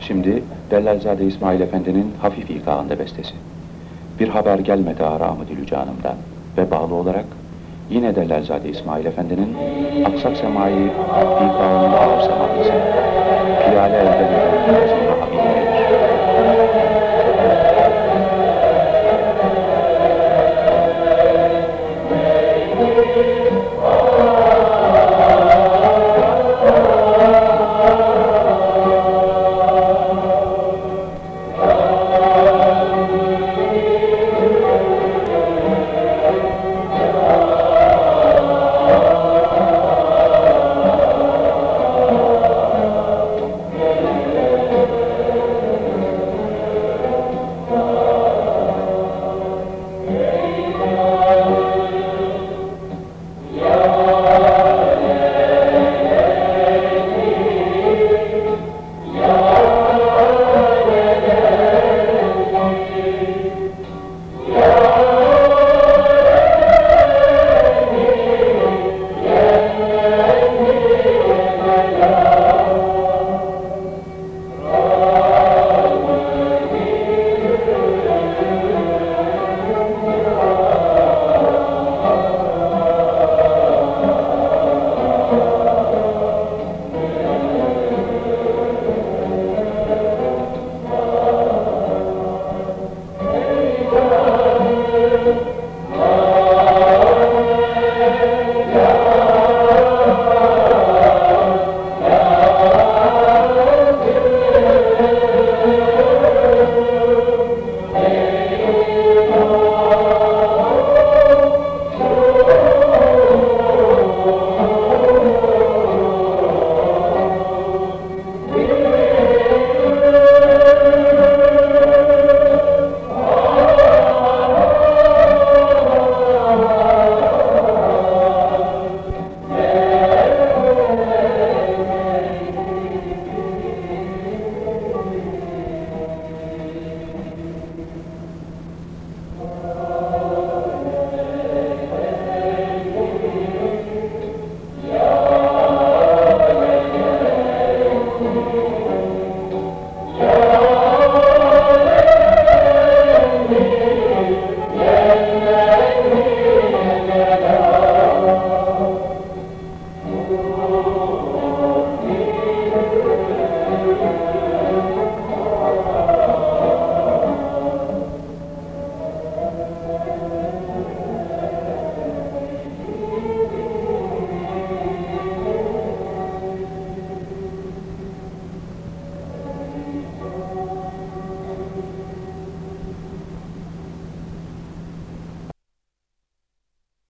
Şimdi Dellalzade İsmail Efendi'nin hafif ikağında bestesi. Bir haber gelmedi aramı dilü canımdan ve bağlı olarak yine Dellalzade İsmail Efendi'nin Aksak Semai ikağında ağır semanesi. Piyale elde